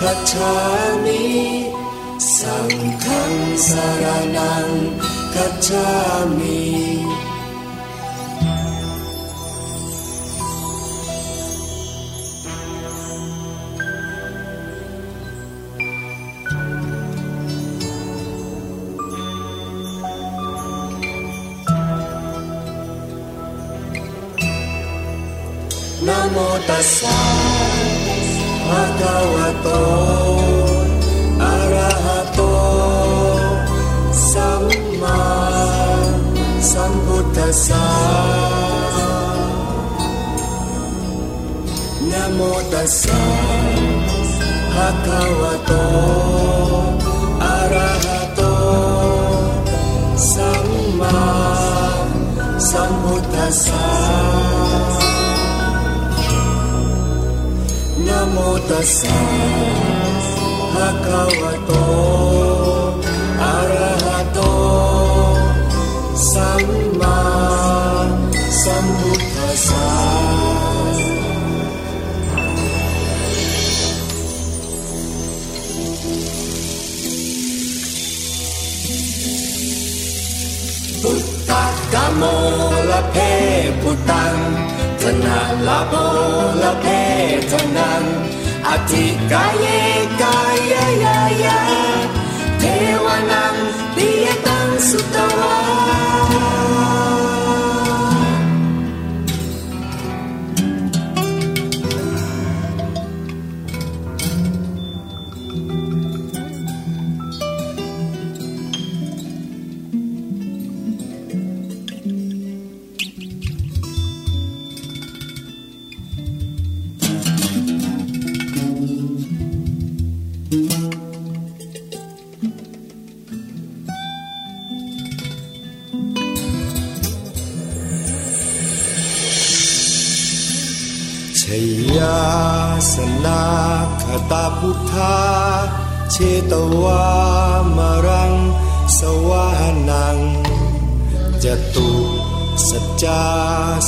คัจฉามิสั งฆังสารนั โตสัมมาสัมพุทธัสสะนะโมตัสสะภะคะวะโตอะระหะโตสัมมาสัมพุทธัสสะนะโมตัสสะภะคะวะโตอะระหะโตสัมมาสัมพุทธัสสะพุทธกามโมละเพพุตังธนาลาโภละเพทนัง อ สนาคตาพุทธา เชตวามรัง สวานังจตุสัจจา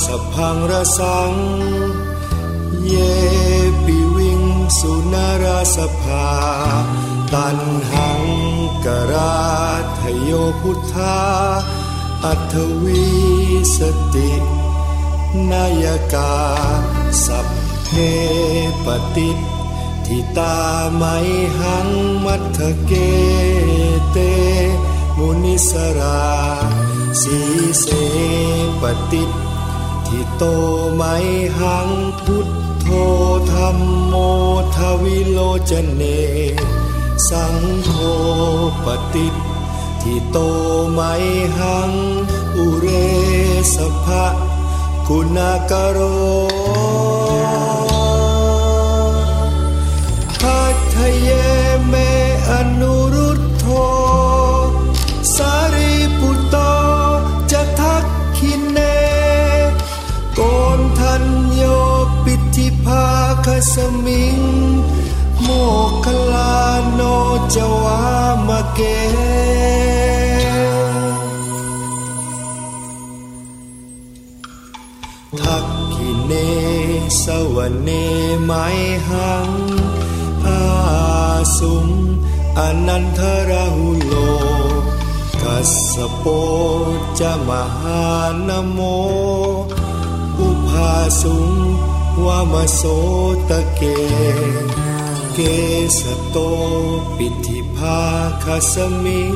สพังระสัง เยปิวิงสุนาราสภา ตันหังกราทโยพุทธา อัทวีสตินายกาสัพ เพปฏิทิตาไมหังมัทเกเต มุนิสราสีเสปฏิทิโตไมหังพุทโธธรรมโมทวิโลจเน สังโฆปฏิทิโตไมหัง อุเรสภะคุณากโร จวามะเกทักขิเนสวเนไมหังอาสุงอนันทราหุโลกัสสโปจะมหานโม อุภาสุงวามโสตะเก เกสโตปิธิภาคสมิง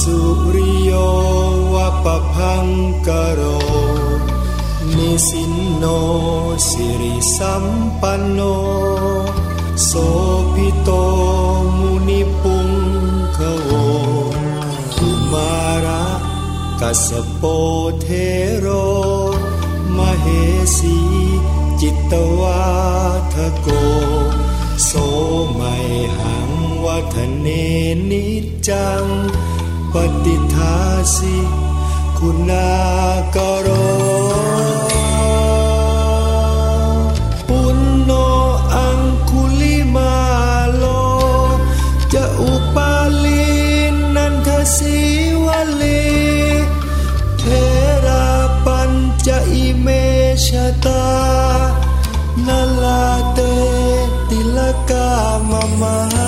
สุริโยวะปะพังกโร นิสินโนสิริสัมปันโน โสพิโตมุนิปุงขโวกุมาระกัสโปเทโร มเหสีจิตตวาทโก โสไมหังวัฒเนนิจัง ปฏิทาสิคุณากโรปุณโนอังคุลิมาโล จะอุปาลีนันทสีวลีเทราปัญจะอิเมชตานลา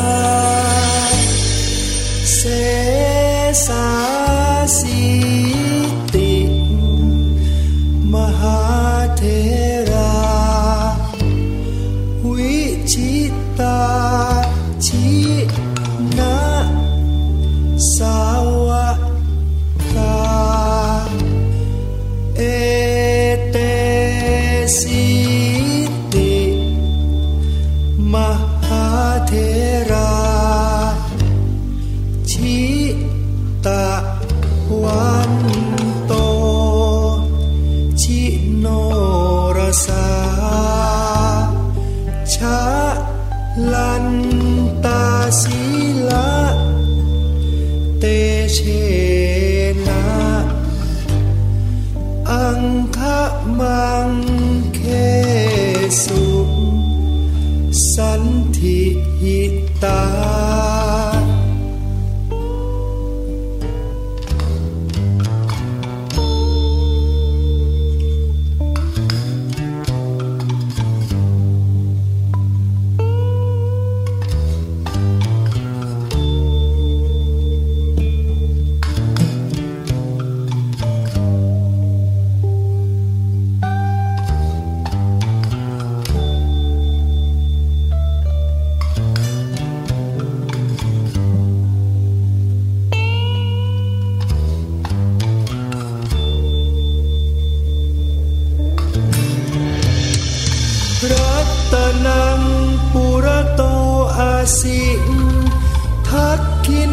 อาสิงทักขิ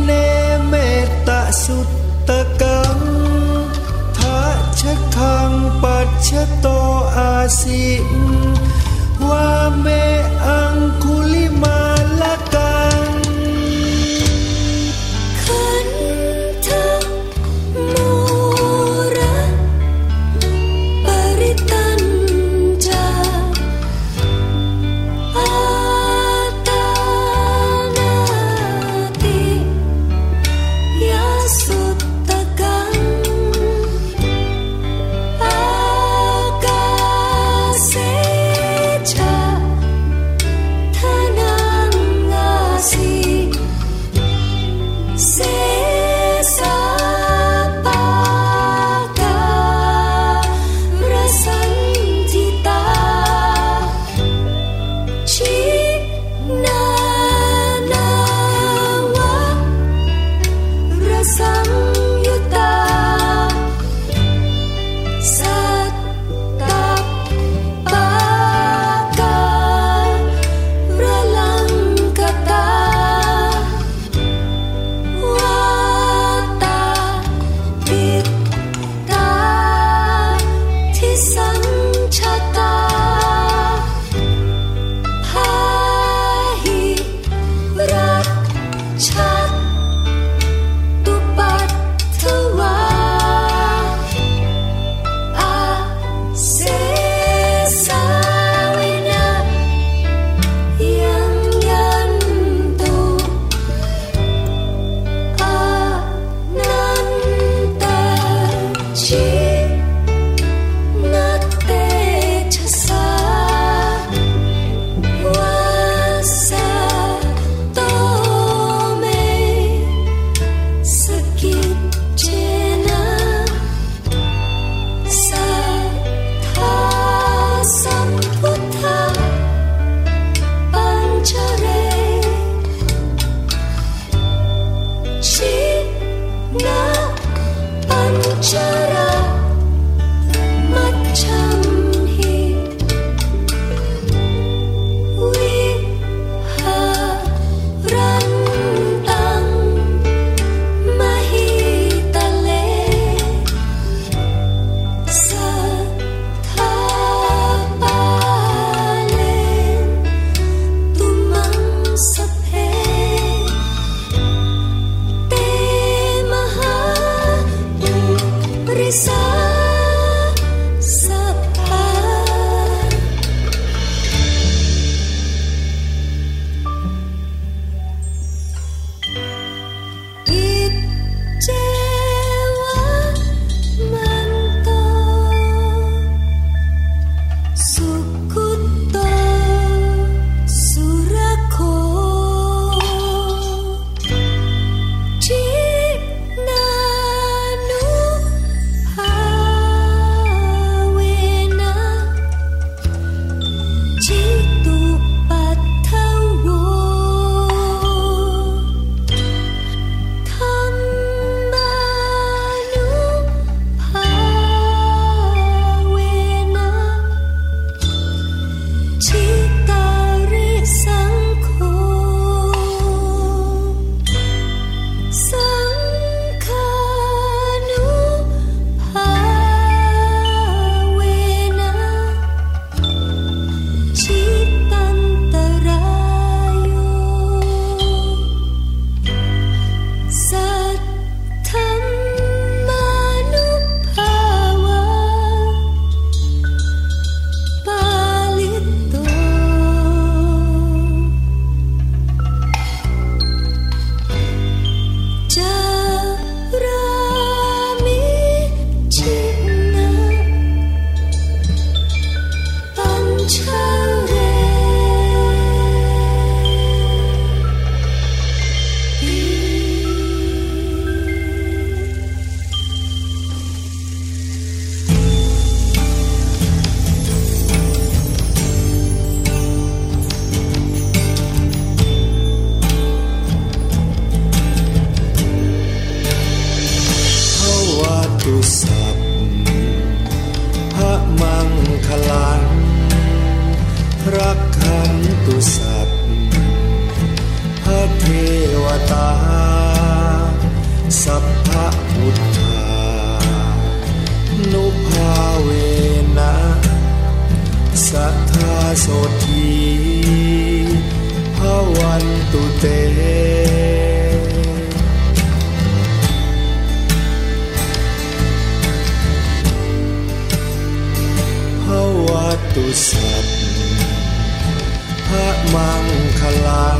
ขังคลัง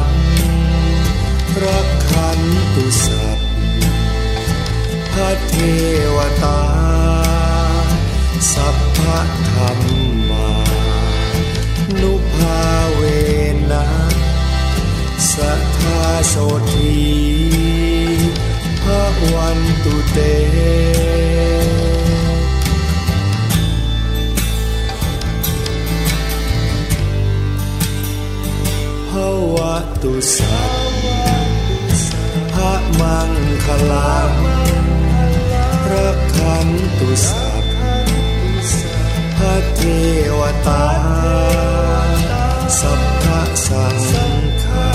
รักขันตุสัพพระเทวตา สัพพะธรรมานุภาเวนะสัทธาโสทีภะวันตุเต ตุสัพพระมังคลารักขันตุสัพพระเทวตา สัพพะสังฆา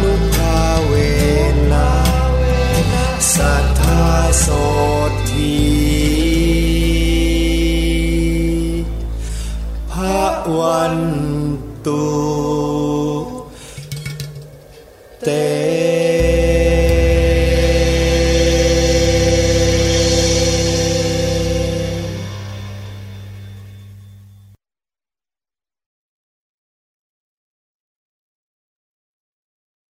นุภาเวนะสัทธาโสทีพระวันตุ